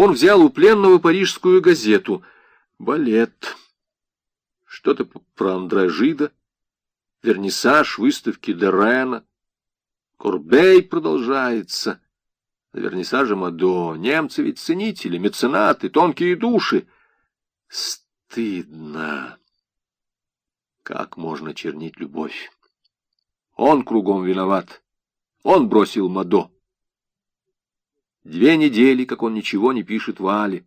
Он взял у пленного парижскую газету. Балет. Что-то про Андражида. Вернисаж выставки Дерена. Курбей продолжается. На вернисаже Мадо. Немцы ведь ценители, меценаты, тонкие души. Стыдно. Как можно чернить любовь? Он кругом виноват. Он бросил Мадо. Две недели, как он ничего не пишет Вале.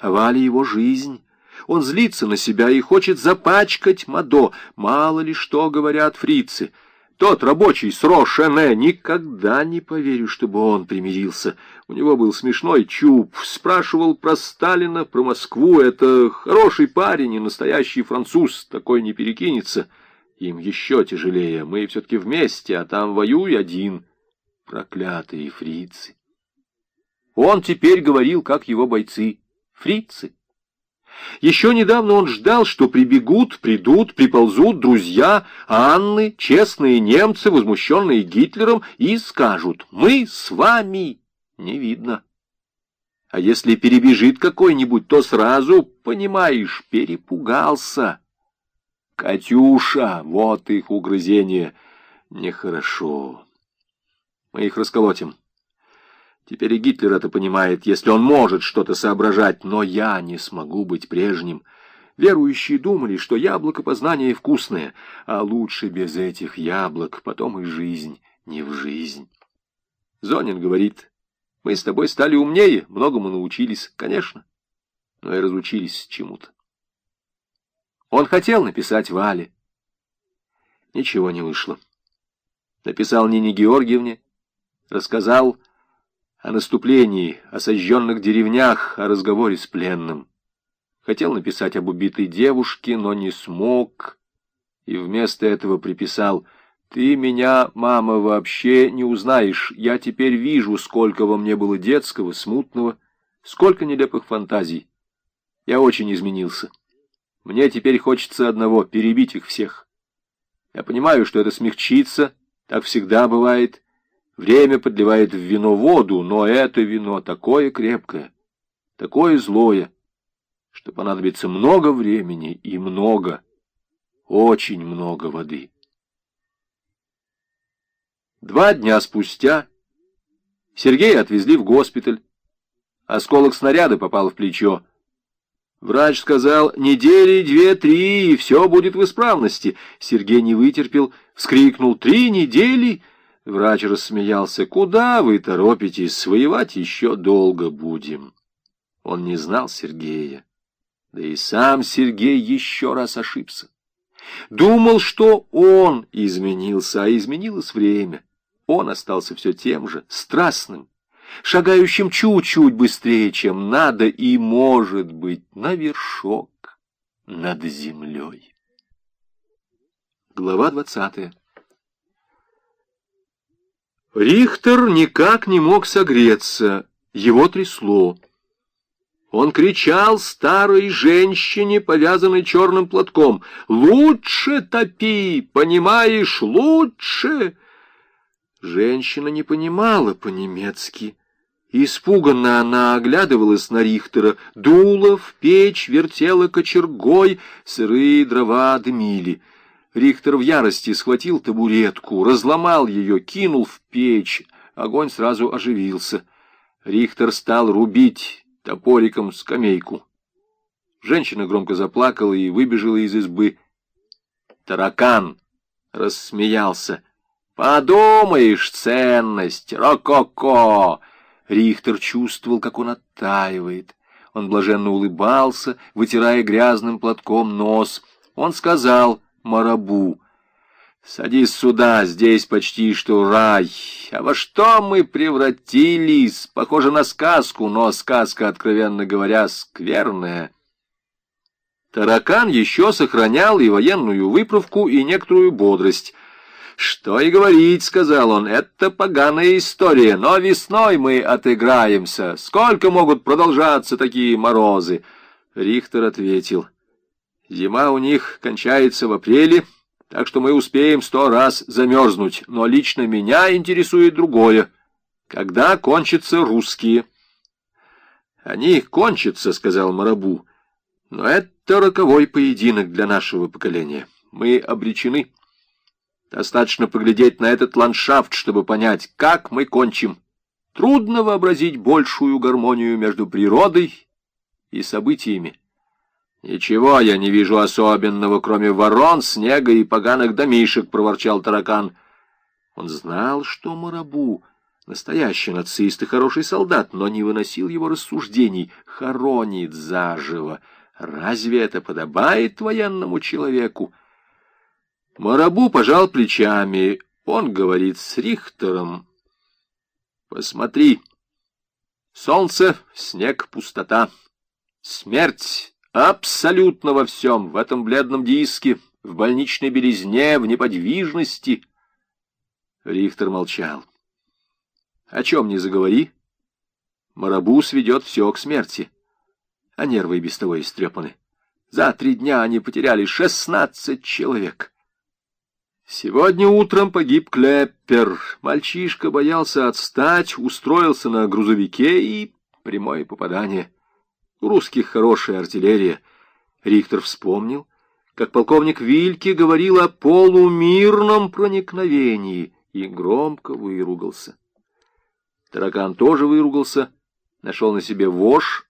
А Вале его жизнь. Он злится на себя и хочет запачкать Мадо. Мало ли что говорят фрицы. Тот рабочий с Рошене, никогда не поверю, чтобы он примирился. У него был смешной чуб, спрашивал про Сталина, про Москву. Это хороший парень и настоящий француз, такой не перекинется. Им еще тяжелее, мы все-таки вместе, а там воюй один. Проклятые фрицы. Он теперь говорил, как его бойцы, фрицы. Еще недавно он ждал, что прибегут, придут, приползут друзья Анны, честные немцы, возмущенные Гитлером, и скажут «Мы с вами». Не видно. А если перебежит какой-нибудь, то сразу, понимаешь, перепугался. Катюша, вот их угрызение. Нехорошо. Мы их расколотим. Теперь и Гитлер это понимает, если он может что-то соображать, но я не смогу быть прежним. Верующие думали, что яблоко познания вкусное, а лучше без этих яблок, потом и жизнь не в жизнь. Зонин говорит, мы с тобой стали умнее, многому научились, конечно, но и разучились чему-то. Он хотел написать Вале. Ничего не вышло. Написал Нине Георгиевне, рассказал о наступлении, о сожженных деревнях, о разговоре с пленным. Хотел написать об убитой девушке, но не смог, и вместо этого приписал «Ты меня, мама, вообще не узнаешь. Я теперь вижу, сколько во мне было детского, смутного, сколько нелепых фантазий. Я очень изменился. Мне теперь хочется одного — перебить их всех. Я понимаю, что это смягчится, так всегда бывает, Время подливает в вино воду, но это вино такое крепкое, такое злое, что понадобится много времени и много, очень много воды. Два дня спустя Сергея отвезли в госпиталь. Осколок снаряда попал в плечо. Врач сказал, недели две-три, и все будет в исправности. Сергей не вытерпел, вскрикнул, три недели — Врач рассмеялся. «Куда вы торопитесь? Воевать еще долго будем». Он не знал Сергея. Да и сам Сергей еще раз ошибся. Думал, что он изменился, а изменилось время. Он остался все тем же, страстным, шагающим чуть-чуть быстрее, чем надо, и, может быть, на вершок над землей. Глава двадцатая Рихтер никак не мог согреться, его трясло. Он кричал старой женщине, повязанной черным платком, «Лучше топи, понимаешь, лучше!» Женщина не понимала по-немецки. Испуганно она оглядывалась на Рихтера, дула в печь, вертела кочергой, сырые дрова дымили. Рихтер в ярости схватил табуретку, разломал ее, кинул в печь. Огонь сразу оживился. Рихтер стал рубить топориком скамейку. Женщина громко заплакала и выбежала из избы. Таракан рассмеялся. «Подумаешь, ценность! Рококо!» Рихтер чувствовал, как он оттаивает. Он блаженно улыбался, вытирая грязным платком нос. Он сказал Марабу. «Садись сюда, здесь почти что рай. А во что мы превратились? Похоже на сказку, но сказка, откровенно говоря, скверная». Таракан еще сохранял и военную выправку, и некоторую бодрость. «Что и говорить», — сказал он, — «это поганая история, но весной мы отыграемся. Сколько могут продолжаться такие морозы?» Рихтер ответил — Зима у них кончается в апреле, так что мы успеем сто раз замерзнуть. Но лично меня интересует другое. Когда кончатся русские? «Они кончатся», — сказал Марабу. «Но это роковой поединок для нашего поколения. Мы обречены. Достаточно поглядеть на этот ландшафт, чтобы понять, как мы кончим. Трудно вообразить большую гармонию между природой и событиями. «Ничего я не вижу особенного, кроме ворон, снега и поганых домишек», — проворчал таракан. Он знал, что Марабу — настоящий нацист и хороший солдат, но не выносил его рассуждений, хоронит заживо. Разве это подобает военному человеку? Марабу пожал плечами. Он говорит с Рихтером. «Посмотри, солнце, снег, пустота, смерть» Абсолютно во всем, в этом бледном диске, в больничной белизне, в неподвижности. Рихтер молчал. О чем не заговори, Марабус ведет все к смерти, а нервы и без того истрепаны. За три дня они потеряли шестнадцать человек. Сегодня утром погиб Клеппер. Мальчишка боялся отстать, устроился на грузовике и прямое попадание. У русских хорошая артиллерия. Рихтер вспомнил, как полковник Вильке говорил о полумирном проникновении и громко выругался. Таракан тоже выругался, нашел на себе вож.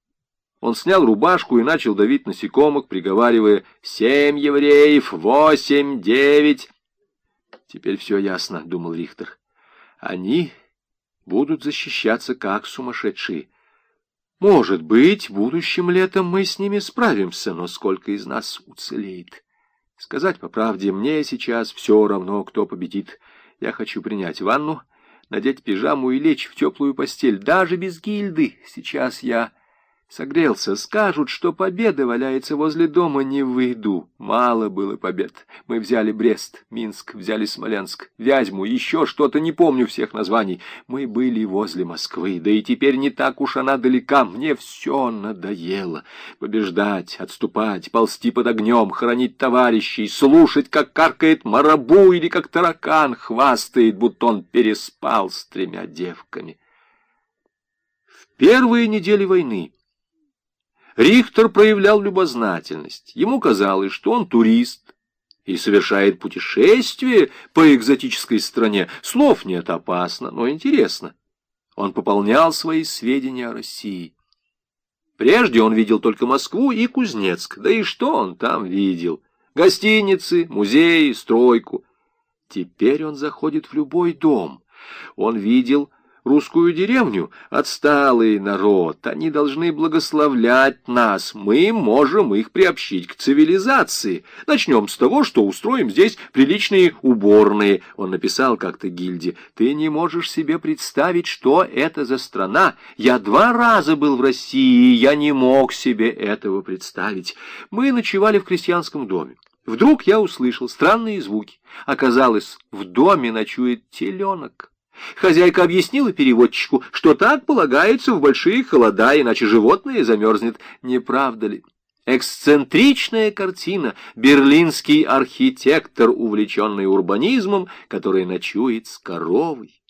Он снял рубашку и начал давить насекомых, приговаривая «Семь евреев! Восемь! Девять!» «Теперь все ясно», — думал Рихтер. «Они будут защищаться как сумасшедшие». Может быть, будущим летом мы с ними справимся, но сколько из нас уцелеет? Сказать по правде, мне сейчас все равно, кто победит. Я хочу принять ванну, надеть пижаму и лечь в теплую постель, даже без гильды. Сейчас я Согрелся. Скажут, что победа валяется возле дома, не выйду. Мало было побед. Мы взяли Брест, Минск, взяли Смоленск, Вязьму, еще что-то, не помню всех названий. Мы были возле Москвы, да и теперь не так уж она далека. Мне все надоело. Побеждать, отступать, ползти под огнем, хранить товарищей, слушать, как каркает марабу или как таракан хвастает, будто он переспал с тремя девками. В первые недели войны Рихтер проявлял любознательность. Ему казалось, что он турист и совершает путешествие по экзотической стране. Слов нет, опасно, но интересно. Он пополнял свои сведения о России. Прежде он видел только Москву и Кузнецк. Да и что он там видел? Гостиницы, музеи, стройку. Теперь он заходит в любой дом. Он видел русскую деревню, отсталый народ, они должны благословлять нас, мы можем их приобщить к цивилизации. Начнем с того, что устроим здесь приличные уборные. Он написал как-то гильдии, ты не можешь себе представить, что это за страна. Я два раза был в России, я не мог себе этого представить. Мы ночевали в крестьянском доме. Вдруг я услышал странные звуки. Оказалось, в доме ночует теленок. Хозяйка объяснила переводчику, что так полагается в большие холода, иначе животное замерзнет. Не правда ли? Эксцентричная картина, берлинский архитектор, увлеченный урбанизмом, который ночует с коровой.